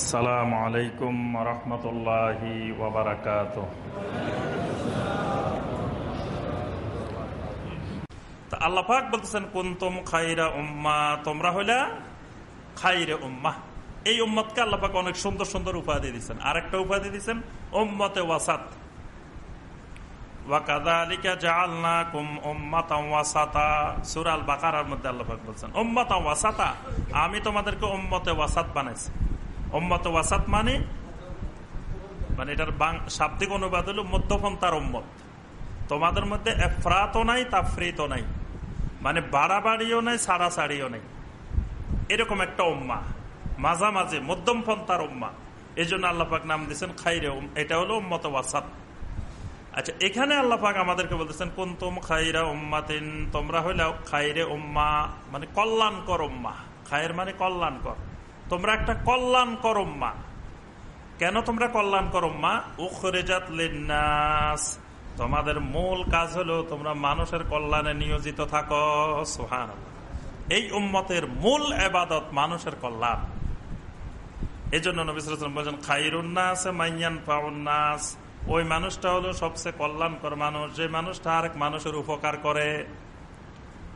আসসালামু আলাইকুম রহমতুল্লাহি আল্লাহাক বলতেছেন, কুন্তুম খাইরা উম্মা তোমরা হইলা খাইরে উম্মা। এই উম্মতকে আল্লাপাক অনেক সুন্দর সুন্দর উপাধি দিচ্ছেন আরেকটা উপাধি দিচ্ছেন ওয়াসাত আমি তোমাদেরকে ওম্মতে ওয়াসাত বানাইছি। ওম্মতে ওয়াসাত মানে? মানে এটার শাব্দিক অনুবাদ হল মধ্যপন্থার উম্মত। তোমাদের মধ্যে এফরাতও নাই, তাফরিতও নাই। মানে বাড়াবাড়িও নাই, সাড়াসাড়িও নাই। এরকম একটা উম্মা। মাঝামাঝি মধ্যম পন্থার উম্মা। এই জন্য আল্লাপাক নাম দিচ্ছেন খাইরে এটা হলো উম্মত ওয়াসাত। আচ্ছা এখানে আল্লাপাক আমাদেরকে বলতেছেন কোন তুম খাইরা উম্মাতিন তোমরা হইলেও খাইরে উম্মা মানে কল্যাণকর উম্মা। খায়ের মানে কল্যাণকর। তোমরা একটা কল্যাণ করম্মা কেন তোমরা কল্যাণকর উম্মা? উখরেজাত লিন্নাস। তোমাদের মূল কাজ হলো তোমরা মানুষের কল্যাণে নিয়োজিত থাকো। সোহান এই উম্মতের মূল এবাদত মানুষের কল্যাণ। এই জন্য নবিসাম বলছেন পাউন্নাস ওই মানুষটা হলো সবচেয়ে মানুষ। যে মানুষটা আরেক মানুষের উপকার করে।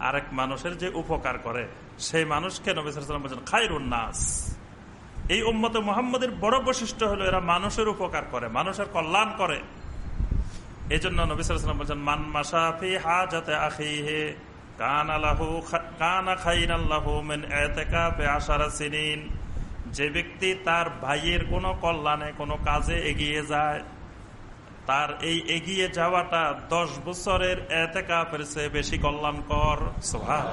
আরেক মানুষের যে উপকার করে, সেই মানুষকে নবিসাম বলছেন খাইরুন্নাস এই উম্মতে মোহাম্মদের বড় বৈশিষ্ট্য হলো এরা মানুষের উপকার করে, মানুষের কল্যাণ করে। এই জন্য নবিসাম বলছেন, মান মাসাফি হাজাতে আখিহে কান আলাহু কানা খাইন আল্লাহু মেন আশারা সিনিন। যে ব্যক্তি তার ভাইয়ের কোনো কল্যাণে কোনো কাজে এগিয়ে যায় তার এই এগিয়ে যাওয়াটা দশ বছরের এতেকাফের চেয়ে বেশি কল্যাণকর। সোহান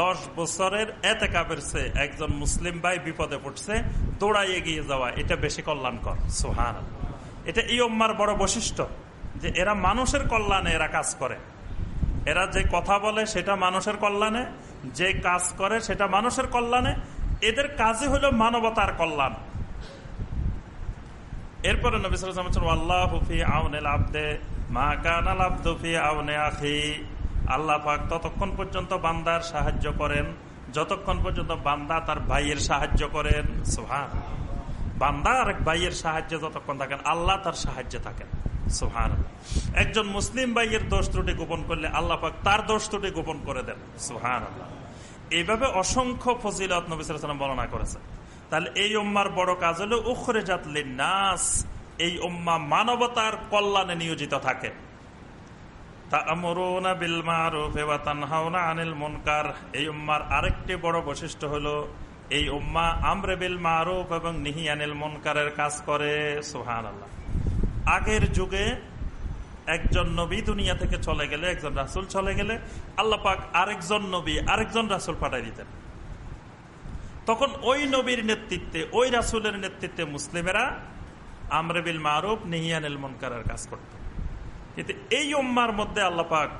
দশ বছরের এতেকাফের চেয়ে একজন মুসলিম ভাই বিপদে পড়ছে দৌড়াই এগিয়ে যাওয়া, এটা বেশি কল্যাণকর। সোহান এটা এই অম্মার বড় বৈশিষ্ট্য যে এরা মানুষের কল্যাণে এরা কাজ করে। এরা যে কথা বলে সেটা মানুষের কল্যাণে, যে কাজ করে সেটা মানুষের কল্যাণে। এদের কাজই হলো মানবতার কল্যাণ। এরপরে আল্লাহ হুফি আউনেল আব্দে মা কানাল আব্দুফি আউনে আখি। আল্লাহ পাক ততক্ষণ পর্যন্ত বান্দার সাহায্য করেন, যতক্ষণ পর্যন্ত বান্দা তার ভাইয়ের সাহায্য করেন। সোহান বান্দা আর এক ভাইয়ের সাহায্যে যতক্ষণ থাকেন, আল্লাহ তার সাহায্যে থাকেন। সোহান একজন মুসলিম ভাইয়ের দোষ ত্রুটি গোপন করলে আল্লাহ পাক তার দোষ ত্রুটি গোপন করে দেন। সোহান আল্লাহ এইভাবে অসংখ্য ফজিলত নবিসাম বর্ণনা করেছে তাহলে এই উম্মার বড় কাজ হলো উখরে জাতলি নাস এই উম্মা মানবতার কল্যাণে নিয়োজিত থাকে। এই উম্মার আরেকটি বড় বৈশিষ্ট্য হলো, এই উম্মা আমরে বিল মারুফ এবং নিহিয়ানিল মনকারের কাজ করে। সোহান আল্লাহ আগের যুগে একজন নবী দুনিয়া থেকে চলে গেলে, একজন রাসুল চলে গেলে, আল্লাহ পাক আরেকজন নবী আরেকজন রাসুল পাঠাই দিতেন। তখন ওই নবীর নেতৃত্বে, ওই রাসুলের নেতৃত্বে মুসলিমেরা আমরেবিল মারুফ নিহিয়ানিল মনকারের কাজ করত। কিন্তু এই উম্মার মধ্যে আল্লাহ পাক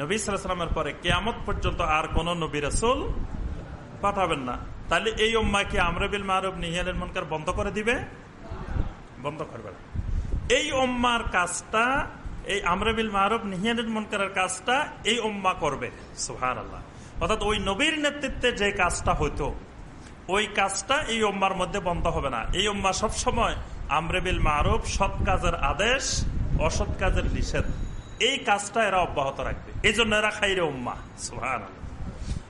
নবী সালামের পরে কেয়ামত পর্যন্ত আর কোন নবী রাসুল পাঠাবেন না। তাহলে এই উম্মা কি আমরেবিল মারুফ নিহিয়ানিল মনকার বন্ধ করে দিবে? বন্ধ করবে না। এই ওম্মার কাজটা, এই আমরাবিল মাহরব নিহিয়ানুল মনকারের কাজটা এই ওম্মা করবে। সুহান আল্লাহ অর্থাৎ ওই নবীর নেতৃত্বে যে কাজটা হইতো, ওই কাজটা এই ওম্মার মধ্যে বন্ধ হবে না। এই ওম্মা সবসময় আমরেবিল মারুফ, সৎ কাজের আদেশ, অসৎ কাজের নিষেধ। এই কাজটা এরা অব্যাহত রাখবে। এই জন্য এরা খাইরে উম্মা। সুহান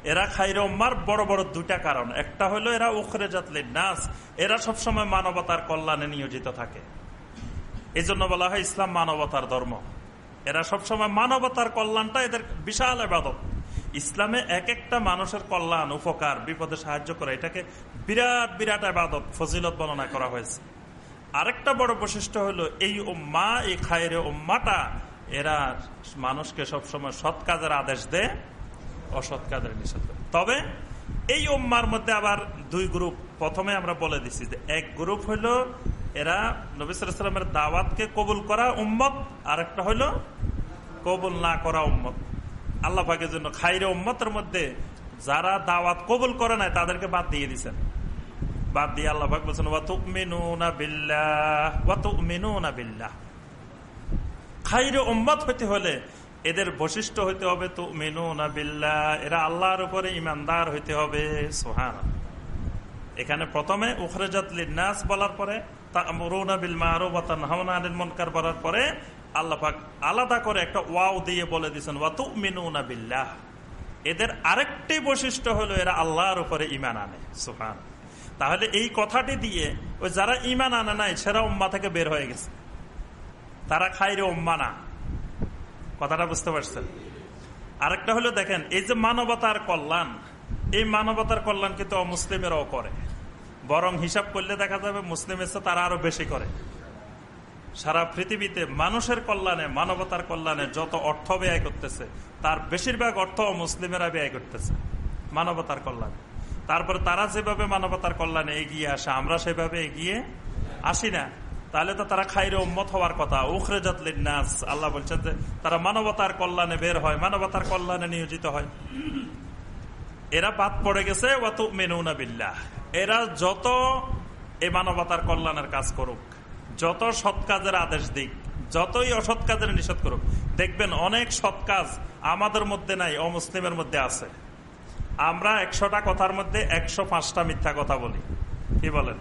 এরা খাইরে উম্মার বড় বড় দুটা কারণ। একটা হলো এরা উখরে জাতলি নাস এরা সবসময় মানবতার কল্যাণে নিয়োজিত থাকে। এই জন্য বলা হয় ইসলাম মানবতার ধর্ম। এরা সবসময় মানবতার কল্যাণটা এদের বিশাল আবাদত। ইসলামে এক একটা মানুষের কল্যাণ, উপকার, বিপদে সাহায্য করে, এটাকে বিরাট বিরাট আবাদত, ফজিলত বর্ণনা করা হয়েছে। আরেকটা বড় বৈশিষ্ট্য হলো, এই উম্মা, এই খায়ের উম্মাটা, এরা মানুষকে সবসময় সৎ কাজের আদেশ দেয়, অসৎ কাজের নিষেধ করে। তবে এই উম্মার মধ্যে আবার দুই গ্রুপ। প্রথমে আমরা বলে দিছি যে, এক গ্রুপ হলো এরা নবিসামের দাওয়াতকে কবুল করা উম্মত আর একটা হইল কবুল না করা উম্মত। আল্লাহ পাকের জন্য খাইরে উম্মতের মধ্যে যারা দাওয়াত কবুল করে নাই, তাদেরকে বাদ দিয়ে দিচ্ছেন বাদ দিয়ে আল্লাহ বলছেন বিল্লাহ খাইরে উম্মত হইতে হলে এদের বৈশিষ্ট্য হইতে হবে তো মেনু না বিল্লাহ। এরা আল্লাহর উপরে ইমানদার হইতে হবে সোহান এখানে প্রথমে, উখরেজাত নাস বলার পরে, তা'মুরুনা বিল মা'রুফ ওয়া তানহাউনা আনিল মুনকার বলার পরে আল্লাহ পাক আলাদা করে একটা ওয়াও দিয়ে বলে দিয়েছেন ওয়া তু'মিনুনা বিল্লাহ। এদের আরেকটি বৈশিষ্ট্য হলো এরা আল্লাহর উপরে ইমান আনে। সুফান তাহলে এই কথাটি দিয়ে ওই যারা ইমান আনে নাই, সেরা উম্মা থেকে বের হয়ে গেছে। তারা খাইরে উম্মা না। কথাটা বুঝতে পারছেন? আরেকটা হলো দেখেন, এই যে মানবতার কল্যাণ, এই মানবতার কল্যাণ কিন্তু অমুসলিমেরাও করে। বরং হিসাব করলে দেখা যাবে মুসলিম এসে তারা আরও বেশি করে। সারা পৃথিবীতে মানুষের কল্যাণে, মানবতার কল্যাণে যত অর্থ ব্যয় করতেছে, তার বেশিরভাগ অর্থ মুসলিমেরা ব্যয় করতেছে, মানবতার কল্যাণে। তারপরে তারা যেভাবে মানবতার কল্যাণে এগিয়ে আসে, আমরা সেভাবে এগিয়ে আসি না। তাহলে তো তারা খাইরে উম্মত হওয়ার কথা। উখরে জাতলিন নাস আল্লাহ বলছেন যে, তারা মানবতার কল্যাণে বের হয়, মানবতার কল্যাণে নিয়োজিত হয়। এরা বাদ পড়ে গেছে অত মেনুনা বিল্লাহ। এরা যত এই মানবতার কল্যাণের কাজ করুক যত সৎ কাজের আদেশ দিক, যতই অসৎ কাজের নিষেধ করুক, দেখবেন অনেক সৎ কাজ আমাদের মধ্যে নাই, অমুসলিমের মধ্যে আছে। আমরা একশোটা কথার মধ্যে একশো পাঁচটা মিথ্যা কথা বলি। কি বলেন?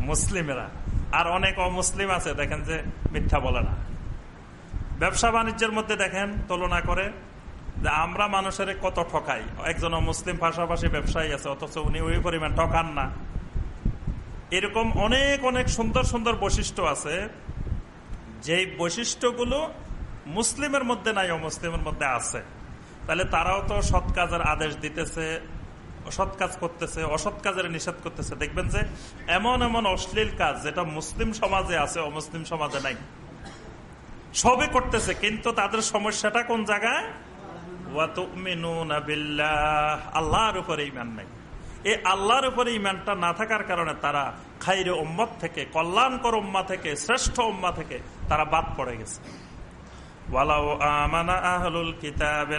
মুসলিমেরা। আর অনেক অমুসলিম আছে, দেখেন যে মিথ্যা বলে না। ব্যবসা বাণিজ্যের মধ্যে দেখেন, তুলনা করে যে আমরা মানুষের কত ঠকাই। একজন মুসলিম পাশাপাশি ব্যবসায়ী আছে, অথচ উনি ওই পরিমাণ ঠকান না। এরকম অনেক অনেক সুন্দর সুন্দর বৈশিষ্ট্য আছে। যে বৈশিষ্ট্যগুলো মুসলিমের মধ্যে নাই, অমুসলিমের মধ্যে আছে। তাহলে তারাও তো সৎ কাজের আদেশ দিতেছে, অসৎ কাজ করতেছে, অসৎ কাজের নিষেধ করতেছে। দেখবেন যে এমন এমন অশ্লীল কাজ যেটা মুসলিম সমাজে আছে, অমুসলিম সমাজে নাই। সবই করতেছে, কিন্তু তাদের সমস্যাটা কোন জায়গায়? আল্লাহর উপরে ইমান নাই। এই আল্লাহর উপরে ইমানটা না থাকার কারণে তারা খাইরে উম্মত থেকে, কল্যাণকর উম্মা থেকে, শ্রেষ্ঠ উম্মা থেকে তারা বাদ পড়ে গেছে। আহলুল কিতাব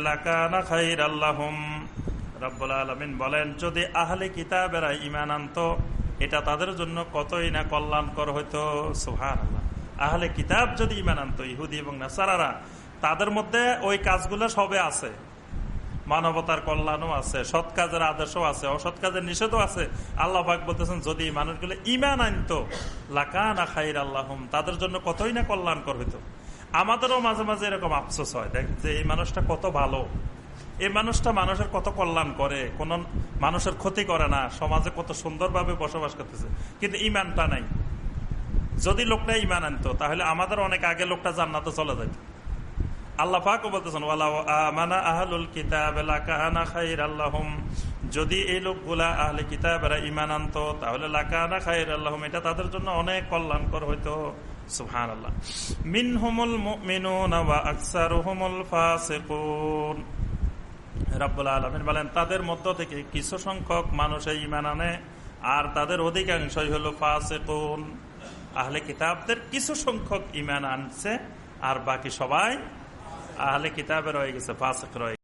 রব্বুল আলমিন বলেন, যদি আহলে কিতাবেরা ইমান আনত, এটা তাদের জন্য কতই না কিতাব যদি ইমান আনত, ইহুদি এবং তাদের মধ্যে ওই কাজগুলো সবে আছে। মানবতার কল্যাণও আছে, সৎ কাজের আদেশও আছে, অসৎ কাজের নিষেধও আছে। আল্লাহ ভাগ বলতেছেন, যদি মানুষগুলো ইমান আনত, লাকানা খাইর আল্লাহম তাদের জন্য কতই না কল্যাণ কল্যাণকর হইতো আমাদেরও মাঝে মাঝে এরকম আফসোস হয়, দেখ যে এই মানুষটা কত ভালো। এই মানুষটা মানুষের কত কল্যাণ করে, কোন মানুষের ক্ষতি করে না, সমাজে কত সুন্দরভাবে বসবাস করতেছে, কিন্তু ইমানটা নাই। যদি লোকটা ইমান আনতো, তাহলে আমাদের অনেক আগে লোকটা জান্নাতে চলে যেত আল্লাহ পাক বলতেছেন আমানা আহলুল কিতাব লাকানা আল্লাহম যদি এই লোকগুলা আহলে কিতাবেরা ইমান আনতো, তাহলে লাকানা আল্লাহম এটা তাদের জন্য অনেক কল্যাণকর হইতো। সুবহান আল্লাহ মিনহুমুল মুমিনুন ওয়া আকসারুহুমুল ফাসিকুন। রাব্বুল আলমিন বলেন, তাদের মধ্য থেকে কিছু সংখ্যক মানুষ ইমান আনে, আর তাদের অধিকাংশই হলো ফাসেকুন। আহলে কিতাবদের কিছু সংখ্যক ইমান আনছে, আর বাকি সবাই আহলে কিতাবে রয়ে গেছে ফাসেক রয়ে